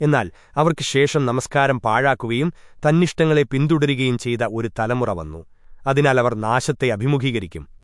എന്നാൽ അവർക്ക് ശേഷം നമസ്കാരം പാഴാക്കുകയും തന്നിഷ്ടങ്ങളെ പിന്തുടരുകയും ചെയ്ത ഒരു തലമുറ വന്നു. അതിനാൽ അവർ നാശത്തെ അഭിമുഖീകരിക്കും.